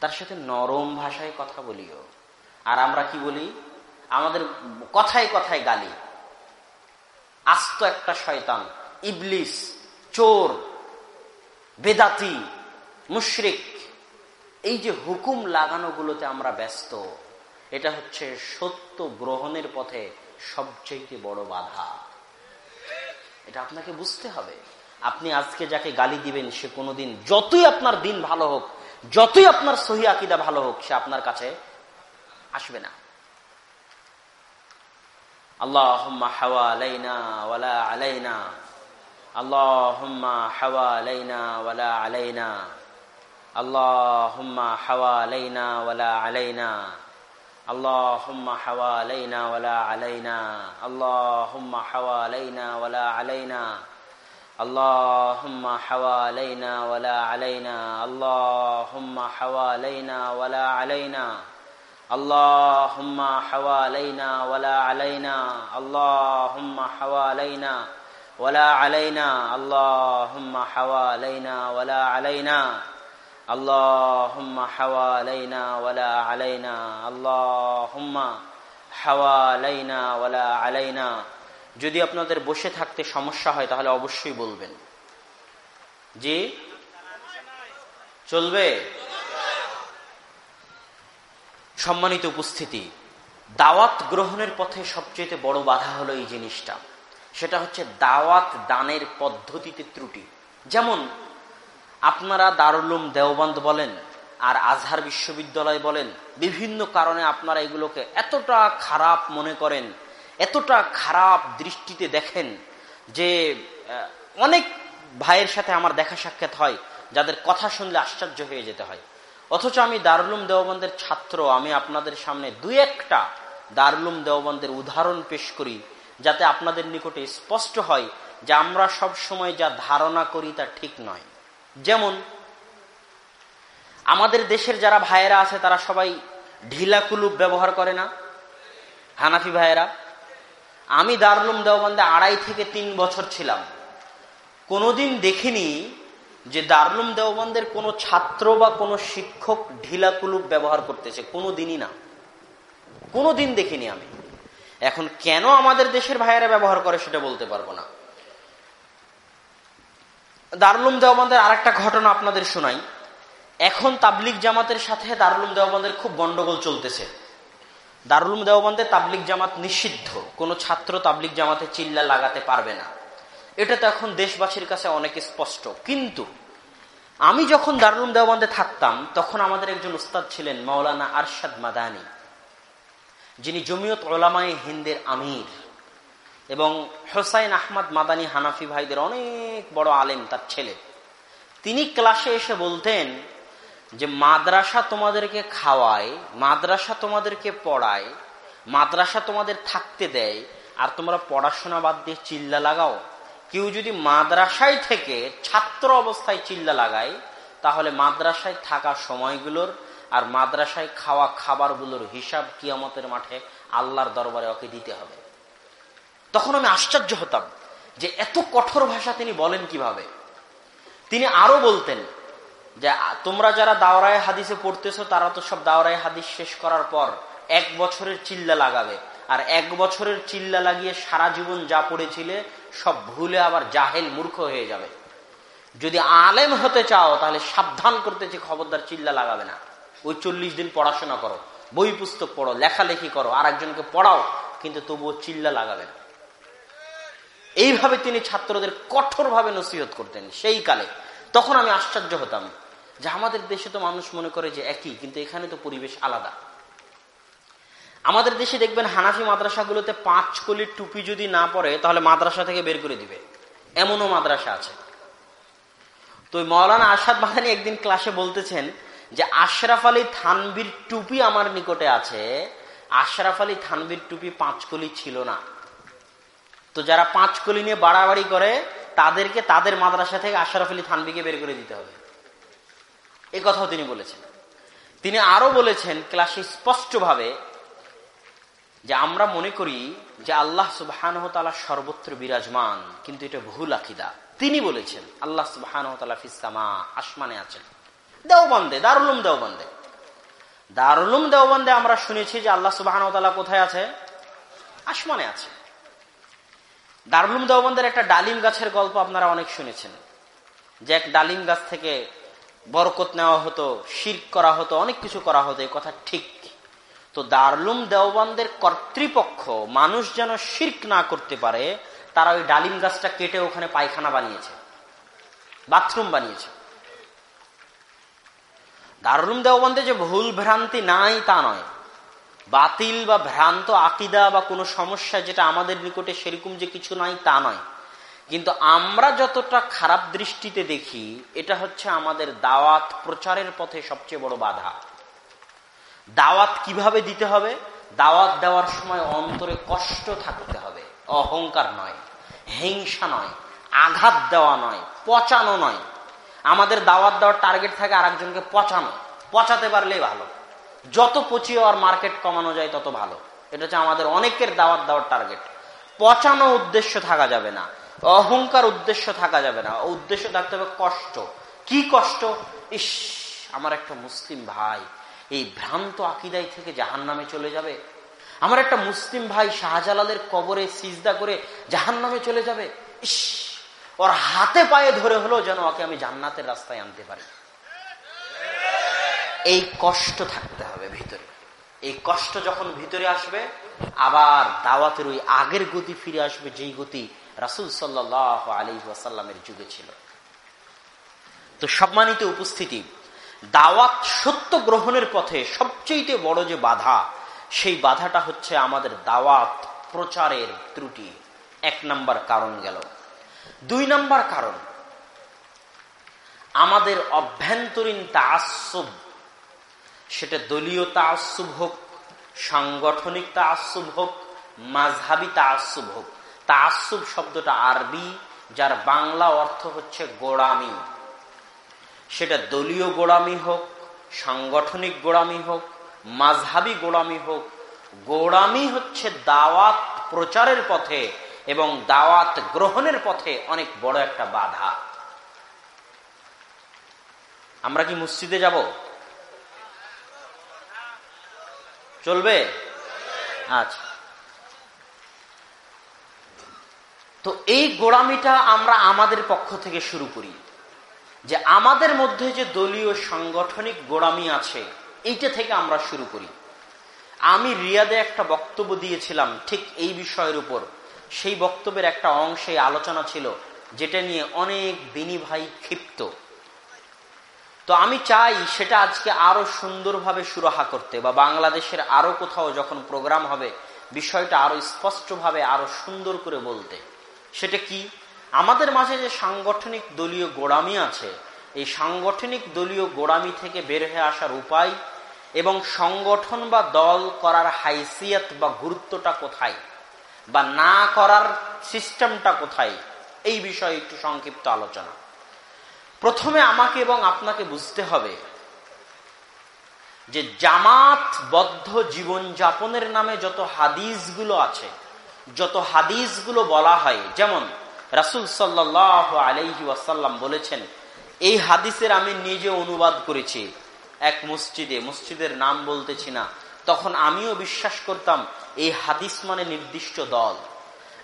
Speaker 1: তার সাথে নরম ভাষায় কথা বলিও। আর আমরা কি বলি? আমাদের কথায় কথায় গালি। আস্ত একটা শয়তান, ইবলিস, চোর, বেদাতি, মুশরিক। এই যে হুকুম লাগানোগুলোতে আমরা ব্যস্ত, এটা হচ্ছে সত্য গ্রহণের পথে সবচেয়ে বড় বাধা। এটা আপনাকে বুঝতে হবে। আপনি আজকে যাকে গালি দিবেন, সে কোনোদিন যতই আপনার দিন ভালো হোক যতই আপনার সহি আকিদা ভালো হোক সে আপনার কাছে আসবে না আল্লাহ হাওয়া আলাইনা ওয়ালা আলাইনা আল্লাহুম্মা হাওয়া আলাইনা ওয়ালা আলাইনা আল্লাহুম্মা হাওয়া আলাইনা ওয়ালা আলাইনা اللهم حوى علينا ولا علينا اللهم حوى علينا ولا علينا اللهم حوى علينا ولا علينا اللهم حوى علينا ولا علينا اللهم حوى علينا ولا علينا اللهم حوى علينا ولا علينا اللهم حوى علينا ولا علينا اللهم حوى علينا ولا علينا اللهم حوى علينا ولا علينا. যদি আপনাদের বসে থাকতে সমস্যা হয়, তাহলে অবশ্যই বলবেন। জি? চলবে? সম্মানিত উপস্থিতি, দাওয়াত গ্রহণের পথে সবচেয়ে বড় বাধা হলো এই জিনিসটা। সেটা হচ্ছে দাওয়াত দানের পদ্ধতিতে ত্রুটি। যেমন, আপনারা দারুলুম দেওবন্দ বলেন, আর আজহার বিশ্ববিদ্যালয় বলেন, বিভিন্ন কারণে আপনারা এগুলোকে এতটা খারাপ মনে করেন এতটা খারাপ দৃষ্টিতে দেখেন যে অনেক ভাইয়ের সাথে আমার দেখা সাক্ষাৎ হয়, যাদের কথা শুনলে আশ্চর্য হয়ে যেতে হয়। অথচ আমি দারুলুম দেওবন্দের ছাত্র, আমি আপনাদের সামনে দুই একটা দারুলুম দেওবন্দের উদাহরণ পেশ করি, যাতে আপনাদের নিকটে স্পষ্ট হয় যে আমরা সব সময় যা ধারণা করি তা ঠিক নয়। যেমন, আমাদের দেশের যারা ভাইয়েরা আছে, তারা সবাই ঢিলা কুলুপ ব্যবহার করে না? হানাফি ভাইয়েরা? আমি দারুলুম দেওবন্দে আড়াই থেকে তিন বছর ছিলাম। কোনোদিন দেখিনি যে দারুলুম দেওবন্দের কোনো ছাত্র বা কোনো শিক্ষক ঢিলা কুলুপ ব্যবহার করতেছে। কোনো দিনই না। কোনো দিন দেখিনি আমি। এখন কেন আমাদের দেশের ভাইয়েরা ব্যবহার করে সেটা বলতে পারব না। দারুলুম দেওবন্দের আর একটা ঘটনা আপনাদের শোনাই। এখন তাবলিক জামাতের সাথে দারুলুম দেওবন্দের খুব গন্ডগোল চলতেছে। দারুলুম দেওবন্দে তাবলিক জামাত নিষিদ্ধ। কোনো ছাত্র তাবলিক জামাতে চিল্লা লাগাতে পারবে না। এটা তো এখন দেশবাসীর কাছে অনেক স্পষ্ট। কিন্তু আমি যখন দারুলুম দেওবন্দে থাকতাম, তখন আমাদের একজন উস্তাদ ছিলেন মাওলানা আরশাদ মাদানি, যিনি জমিয়ত ওলামাই হিন্দের আমির এবং হোসাইন আহমদ মাদানী হানাফি ভাইদের অনেক বড় আলেম তার ছেলে। তিনি ক্লাসে এসে বলতেন যে মাদ্রাসা তোমাদেরকে খাওয়ায়, মাদ্রাসা তোমাদেরকে পড়ায়, মাদ্রাসা তোমাদের থাকতে দেয়, আর তোমরা পড়াশোনা বাদ দিয়ে চিল্লা লাগাও। কেউ যদি মাদ্রাসায় থেকে ছাত্র অবস্থায় চিল্লা লাগায়, তাহলে মাদ্রাসায় থাকা সময়গুলোর আর মাদ্রাসায় খাওয়া খাবারগুলোর হিসাব কিয়ামতের মাঠে আল্লাহর দরবারে ওকে দিতে হবে। তখন আমি আশ্চর্য হতাম যে এত কঠোর ভাষা তিনি বলেন কীভাবে? তিনি আরও বলতেন যে তোমরা যারা দাওরায় হাদিসে পড়তেছো, তারা তো সব দাওরায় হাদিস শেষ করার পর এক বছরের চিল্লা লাগাবে। আর এক বছরের চিল্লা লাগিয়ে সারা জীবন যা পড়েছিলে, সব ভুলে আবার জাহেল মূর্খ হয়ে যাবে। যদি আলেম হতে চাও, তাহলে সাবধান করতেছি খবরদার চিল্লা লাগাবে না। ওই চল্লিশ দিন পড়াশোনা করো, বই পুস্তক পড়ো, লেখালেখি করো, আর একজনকে পড়াও, কিন্তু তবুও চিল্লা লাগাবে না। এইভাবে তিনি ছাত্রদের কঠোরভাবে নসিহত করতেন সেই কালে। তখন আমি আশ্চর্য হতাম। যে আমাদের দেশে তো মানুষ মনে করে যে একই, কিন্তু এখানে তো পরিবেশ আলাদা। আমাদের দেশে দেখবেন হানাফি মাদ্রাসাগুলোতে পাঁচ কলির টুপি যদি না পড়ে, তাহলে মাদ্রাসা থেকে বের করে দিবে। এমনও মাদ্রাসা আছে। তো মৌলানা আসাদ মাদানি একদিন ক্লাসে বলতেছেন যে আশরাফ আলী থানবির টুপি আমার নিকটে আছে, আশরাফ আলী থানবির টুপি পাঁচ কলি ছিল না। তো যারা পাঁচ কলি নিয়ে বাড়াবাড়ি করে, তাদেরকে তাদের মাদ্রাসা থেকে আশরাফ আলী থানবিকে বের করে দিতে হবে। এ কথাও তিনি বলেছেন। তিনি আরও বলেছেন ক্লাসে স্পষ্টভাবে যে আমরা মনে করি যে আল্লাহ সুবাহান সর্বত্র বিরাজমান, কিন্তু এটা ভুল আকিদা। তিনি বলেছেন, আল্লাহ সুবাহান আসমানে আছেন। দেওবন্দে দারুলুম দেওবন্দে। দারুলুম দেওবন্দে আমরা শুনেছি যে আল্লাহ সুবাহান কোথায় আছে? আসমানে আছে। দারুলুম দেওবন্দের একটা ডালিম গাছের গল্প আপনারা অনেক শুনেছেন। যে এক ডালিম গাছ থেকে বরকত নেওয়া হতো শির করা হতো, অনেক কিছু করা হতো এই কথা ঠিক। তো দারলুম দেওবন্দের কর্তৃপক্ষ মানুষ যেন শির্ক না করতে পারে, তারা ওই ডালিম গাছটা কেটে ওখানে পায়খানা বানিয়েছে, বাথরুম বানিয়েছে। দারুলুম দেওবন্দে যে ভুল ভ্রান্তি নাই তা নয়। বাতিল বা ভ্রান্ত আকিদা বা কোনো সমস্যা যেটা আমাদের নিকটে সেরকম যে কিছু নাই তা নয়। কিন্তু আমরা যতটা খারাপ দৃষ্টিতে দেখি, এটা হচ্ছে আমাদের দাওয়াত প্রচারের পথে সবচেয়ে বড় বাধা। দাওয়াত কীভাবে দিতে হবে? দাওয়াত দেওয়ার সময় অন্তরে কষ্ট থাকতে হবে। অহংকার নয়, হিংসা নয়, আঘাত দেওয়া নয়, পচানো নয়। আমাদের দাওয়াত দেওয়ার টার্গেট থাকে আর একজনকে পচানো। পচাতে পারলেই ভালো। যত পচিয়ে আর মার্কেট কমানো যায় তত ভালো। এটা হচ্ছে আমাদের অনেকের দাওয়াত দেওয়ার টার্গেট। পচানো উদ্দেশ্য থাকা যাবে না। অহংকার উদ্দেশ্য থাকা যাবে না। উদ্দেশ্য থাকতে হবে কষ্ট। কি কষ্ট? ইস, আমার একটা মুসলিম ভাই, এই ভ্রান্ত আকিদাই থেকে জাহান নামে চলে যাবে। আমার একটা মুসলিম ভাই শাহজালালের কবরে সিজদা করে জাহান নামে চলে যাবে। ইস, ওর হাতে পায়ে ধরে হলো যেন ওকে আমি জান্নাতের রাস্তায় আনতে পারি। এই কষ্ট থাকতে হবে ভিতরে। এই কষ্ট যখন ভিতরে আসবে, আবার দাওয়াতের ওই আগের গতি ফিরে আসবে, যেই গতি রাসুল সাল্লাহ আলী ওয়াসাল্লামের যুগে ছিল। তো সম্মানিত উপস্থিতি, দাওয়াত সত্য গ্রহণের পথে সবচেয়ে বড় যে বাধা, সেই বাধাটা হচ্ছে আমাদের দাওয়াত প্রচারের ত্রুটি। এক নাম্বার কারণ গেল। দুই নাম্বার কারণ, আমাদের অভ্যন্তরীণ তাসব সেটা দলীয় তাসুব হোক, সাংগঠনিক তাসুব হোক মাঝহাবি তাসুব হোক তাসুব শব্দটা আরবি, যার বাংলা অর্থ হচ্ছে গোড়ামি। সেটা দলীয় গোড়ামি হোক, সাংগঠনিক গোড়ামি হোক, মাঝহাবি গোড়ামি হোক, গোড়ামি হচ্ছে দাওয়াত প্রচারের পথে এবং দাওয়াত গ্রহণের পথে অনেক বড় একটা বাধা। আমরা কি মসজিদে যাব? চলবে? আচ্ছা। তো এই গোড়ামিটা আমরা আমাদের পক্ষ থেকে শুরু করি যে আমাদের মধ্যে যে দলীয় সাংগঠনিক গোড়ামি আছে, এইটা থেকে আমরা শুরু করি। আমি রিয়াদে একটা বক্তব্য দিয়েছিলাম ঠিক এই বিষয়ের উপর। সেই বক্তব্যের একটা অংশে আলোচনা ছিল, যেটা নিয়ে অনেক দিনী ভাই ক্ষিপ্ত। তো আমি চাই সেটা আজকে আরও সুন্দরভাবে সুরাহা করতে বা বাংলাদেশের আরও কোথাও যখন প্রোগ্রাম হবে, বিষয়টা আরও স্পষ্টভাবে, আরও সুন্দর করে বলতে। সেটা কি? আমাদের মাঝে যে সাংগঠনিক দলীয় গোড়ামি আছে, এই সাংগঠনিক দলীয় গোড়ামি থেকে বের হয়ে আসার উপায় এবং সংগঠন বা দল করার হাইসিয়ত বা গুরুত্বটা কোথায় বা না করার সিস্টেমটা কোথায়, এই বিষয়ে একটু সংক্ষিপ্ত আলোচনা। প্রথমে আমাকে এবং আপনাকে বুঝতে হবে যে জামাতবদ্ধ জীবন যাপনের নামে যত হাদিসগুলো আছে যত হাদিসগুলো বলা হয়, যেমন রাসুল সাল্লাহ আলহি ওয়াসাল্লাম বলেছেন, এই হাদিসের আমি নিজে অনুবাদ করেছি, এক মসজিদে, মসজিদের নাম বলতেছি না, তখন আমিও বিশ্বাস করতাম এই হাদিস মানে নির্দিষ্ট দল।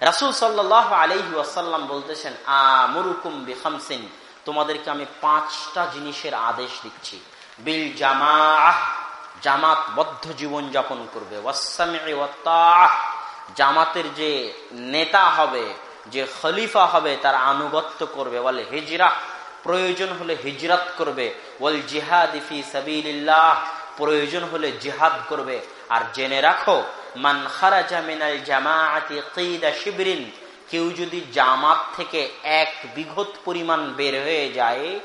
Speaker 1: রাসুল সাল্লাহ আলহি ওয়াসাল্লাম বলতেছেন, আমরুকুম বিখামসিন, তোমাদেরকে আমি পাঁচটা জিনিসের আদেশ দিচ্ছি। বিল জামা জামাতবদ্ধ জীবন যাপন করবে জামাতের যে নেতা হবে, যে খলিফা হবে, তার আনুগত্য করবে। বলে হিজরা, প্রয়োজন হলে হিজরাত করবে। ওয়াল জিহাদ ইফি সাবিল্লাহ প্রয়োজন হলে জিহাদ করবে। আর জেনে রাখো, মান শিবরিন, কেউ যদি জামাত থেকে এক বিঘত পরিমাণ বের হয়ে যায়,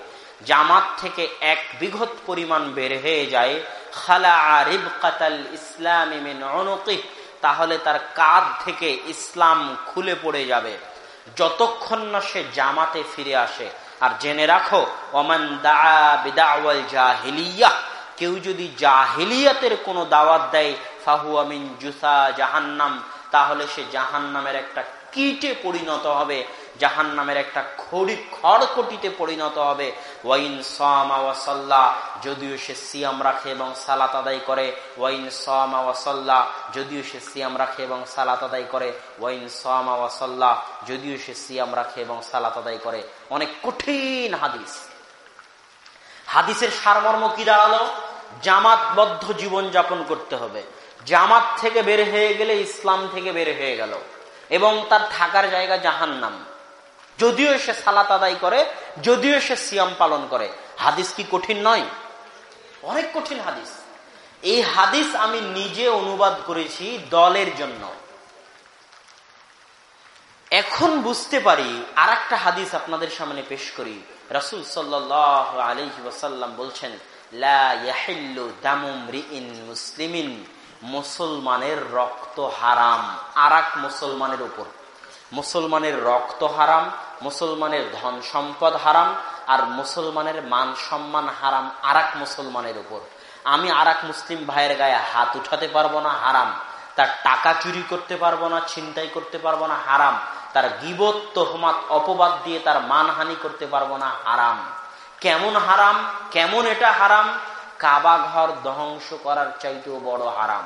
Speaker 1: জামাত থেকে এক বিঘত পরিমাণ বের হয়ে যায় খালা আরিব কাতাল ইসলামী মিন অনুকিহ তাহলে তার কাঁধ থেকে ইসলাম খুলে পড়ে যাবে। যতক্ষণ না সে জামাতে ফিরে আসে। আর জেনে রাখো অমান দাওয়াল জাহিলিয়া। কেউ যদি জাহিলিয়াতের কোনো দাওয়াত দেয় ফাহু আমিন জুসা জাহান্নাম, তাহলে সে জাহান্নামের একটা কিটে পরিণত হবে। জাহান নামের একটা খড়ি খড়কটিতে পরিণত হবে। ওয়াইন সাল্লাহ যদিও সে সিয়াম রাখে এবং সালাত আদায় করে। ওয়াইন সাল্লাহ যদিও সে সিয়াম রাখে এবং সালাত আদায় করে। ওয়াইন সাল্লাহ যদিও সে সিয়াম রাখে এবং সালাত আদায় করে। অনেক কঠিন হাদিস। হাদিসের সারমর্ম কি দাঁড়াল? জামাতবদ্ধ জীবন যাপন করতে হবে। জামাত থেকে বের হয়ে গেলে ইসলাম থেকে বের হয়ে গেল। এবং তার থাকার জায়গা জাহান নাম যদিও সে সালাত আদায় করে, যদিও সে সিয়াম পালন করে। হাদিস কি কঠিন নয়? অনেক কঠিন হাদিস। এই হাদিস আমি নিজে অনুবাদ করেছি দলের জন্য। এখন বুঝতে পারি আর একটা হাদিস আপনাদের সামনে পেশ করি। রাসুল সাল্লাহ বলছেন মুসলিমিন, মুসলমানের রক্ত হারাম। আর মুসলমানের উপর। মুসলমানের রক্ত হারাম মুসলমানের ধন সম্পদ হারাম আর মুসলমানের মান সম্মান হারাম আর মুসলমানের উপর। আমি আর মুসলিম ভাইয়ের গায়ে হাত উঠাতে পারব না, হারাম। তার টাকা চুরি করতে পারব না, ছিনতাই করতে পারব না, হারাম। তার গিবত, তোহমাত, অপবাদ দিয়ে তার মানহানি করতে পারব না, হারাম। কেমন হারাম? কেমন এটা হারাম? কাবা ঘর ধ্বংস করার চাইতেও বড় হারাম।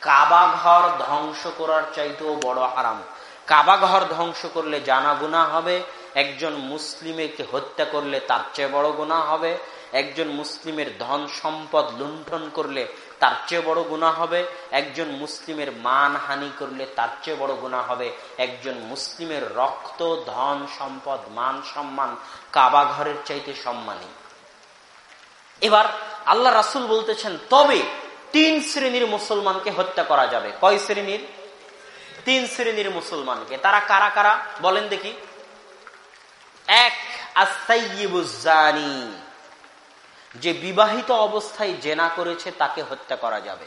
Speaker 1: কাবা ঘর ধ্বংস করার চাইতেও বড় হারাম। কাবা ঘর ধ্বংস করলে জানা গুণা হবে, একজন মুসলিমকে হত্যা করলে তার চেয়ে বড় গুণা হবে, একজন মুসলিমের ধন সম্পদ লুণ্ঠন করলে তার চেয়ে বড় গুণা হবে, একজন মুসলিমের মান হানি করলে তার চেয়ে বড় গুণা হবে, একজন মুসলিমের রক্ত, ধন সম্পদ, মান সম্মান কাবা ঘরের চাইতে সম্মানী। এবার আল্লাহ রাসুল বলতেছেন, তবে তিন শ্রেণির মুসলমানকে হত্যা করা যাবে। কয় শ্রেণির? তিন শ্রেণির মুসলমানকে তারা কারা কারা? বলেন দেখি। এক আসাইবুজানি যে বিবাহিত অবস্থায় জেনা করেছে, তাকে হত্যা করা যাবে।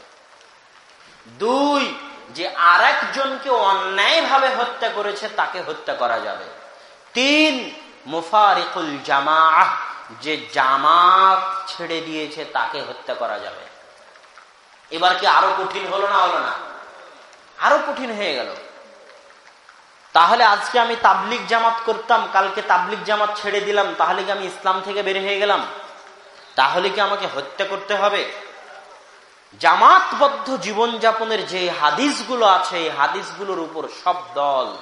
Speaker 1: দুই, যে আর একজনকে অন্যায়ভাবে হত্যা করেছে, তাকে হত্যা করা যাবে। তিন, মুফারিকুল জামা যে জামাত ছেড়ে দিয়েছে, তাকে হত্যা করা যাবে। এবার কি আরও কঠিন হলো না হলো না? আরও কঠিন হয়ে গেল। তাহলে আজকে আমি তাবলিক জামাত করতাম, কালকে তাবলিক জামাত ছেড়ে দিলাম, তাহলে কি আমি ইসলাম থেকে বের হয়ে গেলাম? তাহলে কি আমাকে হত্যা করতে হবে? জামাতবদ্ধ জীবনযাপনের যে হাদিসগুলো আছে, এই হাদিসগুলোর উপর সব দল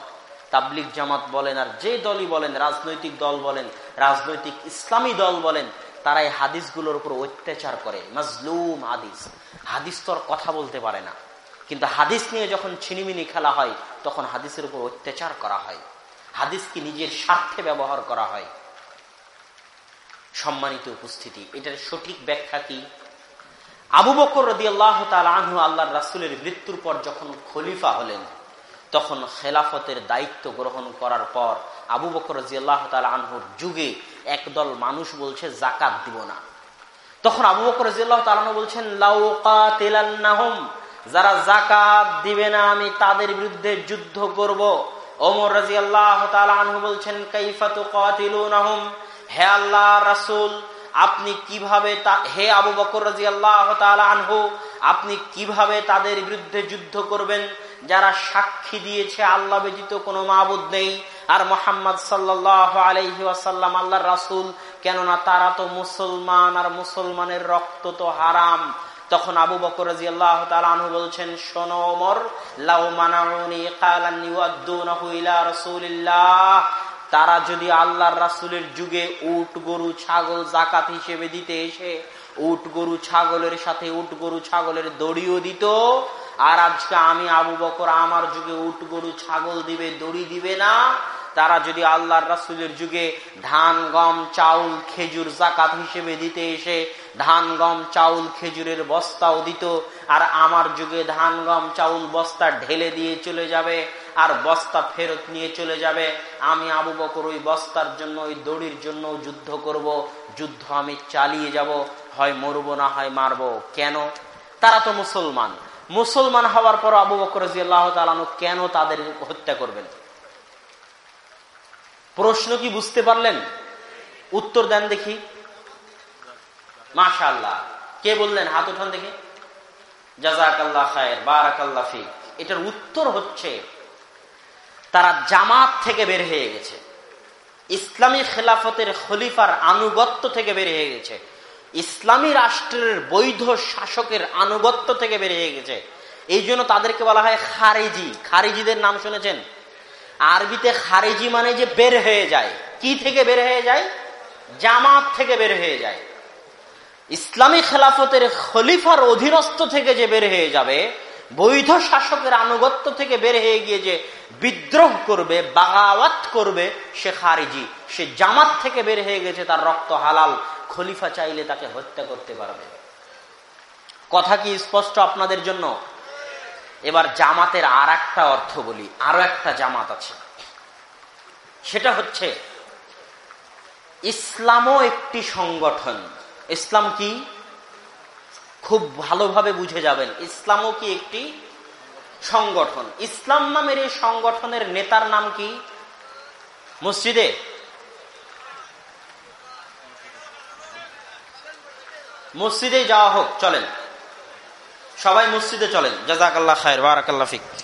Speaker 1: তাবলিক জামাত বলেন আর যে দলই বলেন, রাজনৈতিক দল বলেন, রাজনৈতিক ইসলামী দল বলেন, তারা এই হাদিসগুলোর উপর অত্যাচার করে। মাজলুম হাদিস। হাদিস তো কথা বলতে পারে না। কিন্তু হাদিস নিয়ে যখন ছিনিমিনি খেলা হয়, তখন হাদিসের উপর অত্যাচার করা হয়। হাদিসকে নিজের স্বার্থে ব্যবহার করা হয়। সম্মানিত উপস্থিতি, এটার সঠিক ব্যাখ্যা কি? আবু বকর রদি আল্লাহ আনহু আল্লাহ রাসুলের মৃত্যুর পর যখন খলিফা হলেন, তখন খেলাফতের দায়িত্ব গ্রহণ করার পর আবু বকর রাজি আল্লাহ আনহুর যুগে একদল মানুষ বলছে, জাকাত দিব না। তখন আবু বকর রাজিয়াল্লাহ তালানো বলছেন লাউকাতিলান্নাহুম যারা জাকাত দিবে না, আমি তাদের বিরুদ্ধে যুদ্ধ করব। ওমর রাজি আল্লাহ তালু বলছেন কাইফাতু হে আল্লাহ রাসূল, আপনি কীভাবে হে আবু বকর রাজি আল্লাহ আনহু, আপনি কীভাবে তাদের বিরুদ্ধে যুদ্ধ করবেন? যারা সাক্ষী দিয়েছে, আল্লাহ ব্যতীত কোনো মাহবুদ নেই। আর মোহাম্মদ সাল্লাহ আলহি আসাল্লাম আল্লাহ রাসুল, কেননা তারা তো মুসলমান, আর মুসলমানের রক্ত তো হারাম। তখন আবু বকর রাজি আল্লাহ তালু বলছেন রসুলিল্লাহ। তারা যদি আল্লাহর রাসুলের যুগে উট, গরু, ছাগল জাকাত হিসেবে দিতে এসে উট, গরু, ছাগলের সাথে উট, গরু, ছাগলের দড়িও দিত, আর আজকে আমি আবু বকর আমার যুগে উট, গরু, ছাগল দিবে, দড়ি দিবে না, তারা যদি আল্লাহর রাসুলের যুগে ধান, গম, চাউল, খেজুর জাকাত হিসেবে দিতে এসে ধান, গম, চাউল, খেজুরের বস্তাও দিত আর আমার যুগে ধান, গম, চাউল, বস্তা ঢেলে দিয়ে চলে যাবে, আর বস্তা ফেরত নিয়ে চলে যাবে। আমি আবু বকর ওই বস্তার জন্য, ওই দড়ির জন্য যুদ্ধ করব। যুদ্ধ আমি চালিয়ে যাব। হয় মরব না হয় মারব। কেন? তারা তো মুসলমান। মুসলমান হওয়ার পর আবু বকর আল্লাহ তালানু কেন তাদের হত্যা করবেন? প্রশ্ন কি, বুঝতে পারলেন? উত্তর দেন দেখি। মাশা আল্লাহ কে বললেন? হাত উঠান দেখি। জাজাক আল্লাহ খায়ের বারাক আল্লাহ ফি এটার উত্তর হচ্ছে, তারা জামাত থেকে বের হয়ে গেছে। ইসলামী খেলাফতের খলিফার আনুগত্য থেকে বের হয়ে গেছে। ইসলামী রাষ্ট্রের বৈধ শাসকের আনুগত্য থেকে বের হয়ে গেছে। এই জন্য তাদেরকে বলা হয় খারেজি। খারেজিদের নাম শুনেছেন? আরবিতে খারেজি মানে যে বের হয়ে যায়। কি থেকে বের হয়ে যায়? জামাত থেকে বের হয়ে যায়। ইসলামী খেলাফতের খলিফার অধীনস্থ থেকে যে বের হয়ে যাবে, বৈধ শাসকের আনুগত্য থেকে বের হয়ে গিয়ে যে বিদ্রোহ করবে, বাগাওয়াত করবে, সে খারিজি। সে জামাত থেকে বের হয়ে গেছে, তার রক্ত হালাল। খলিফা চাইলে তাকে হত্যা করতে পারবে। কথা কি স্পষ্ট আপনাদের জন্য? এবার জামাতের আর একটা অর্থ বলি, আরও একটা জামাত আছে। সেটা হচ্ছে, ইসলামও একটি সংগঠন। ইসলাম কি? খুব ভালোভাবে বুঝে যাবেন। ইসলামও কি একটি সংগঠন? ইসলাম নামের এই সংগঠনের নেতার নাম কি? মসজিদে? মসজিদে যাওয়া হোক, চলেন। সবাই মসজিদে চলেন। জাজাকাল্লাহ খায়ের বারাকাল্লা ফিক।